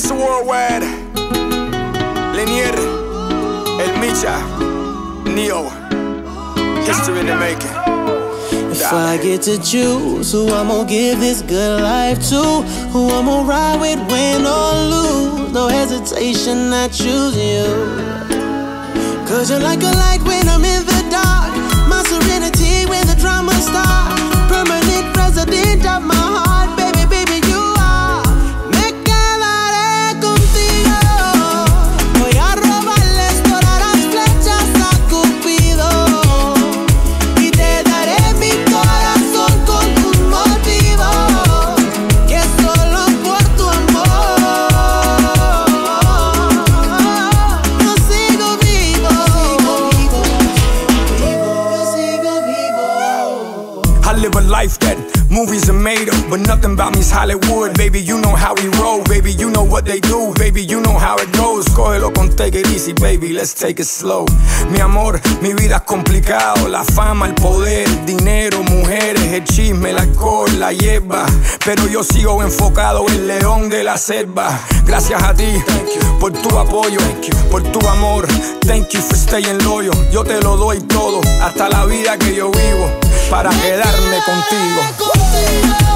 Mr. Worldwide, Lenier, El Micha, Neo, history in the making. If I get to choose who I'm gonna give this good life to, who I'm gonna ride with, win or lose, no hesitation, I choose you. Cause you're like a light when I'm in the life that movies are made of, but nothing about me's Hollywood. Baby, you know how we roll. Baby, you know what they do. Baby, you know how it goes. Cógelo con take it easy, baby. Let's take it slow. Mi amor, mi vida es complicado. La fama, el poder, el dinero, el chisme, el alcohol, la hierba. Pero yo sigo enfocado, el león de la selva. Gracias a ti por tu apoyo, por tu amor. Thank you for staying loyal. Yo te lo doy todo, hasta la vida que yo vivo, para quedarme contigo.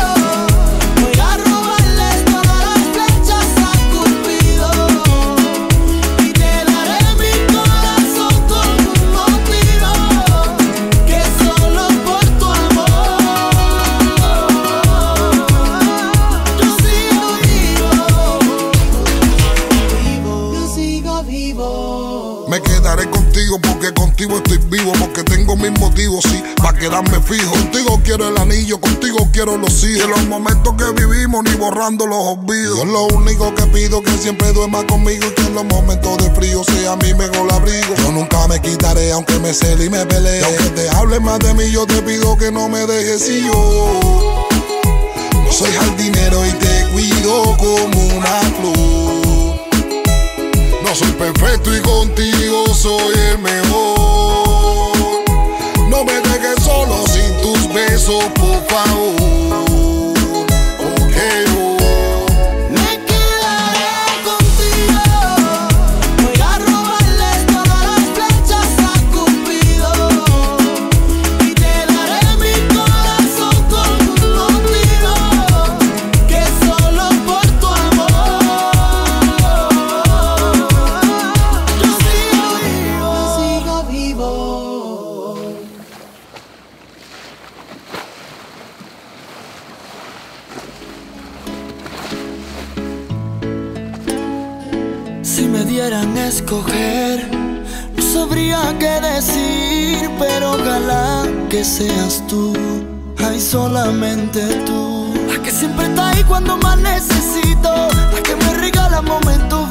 Me quedaré contigo porque contigo estoy vivo, porque tengo mis motivos, sí, para quedarme fijo. Contigo quiero el anillo, contigo quiero los hijos. De los momentos que vivimos, ni borrando los olvidos. Yo lo único que pido que siempre duerma conmigo y que en los momentos de frío sea mi mejor abrigo. Yo nunca me quitaré, aunque me cele y me pelee. Y aunque te hable más de mí, yo te pido que no me dejes y yo. No soy Si me dieran a escoger, no sabría qué decir, pero ojalá que seas tú, ay solamente tú, la que siempre está ahí cuando más necesito, la que me regala momentos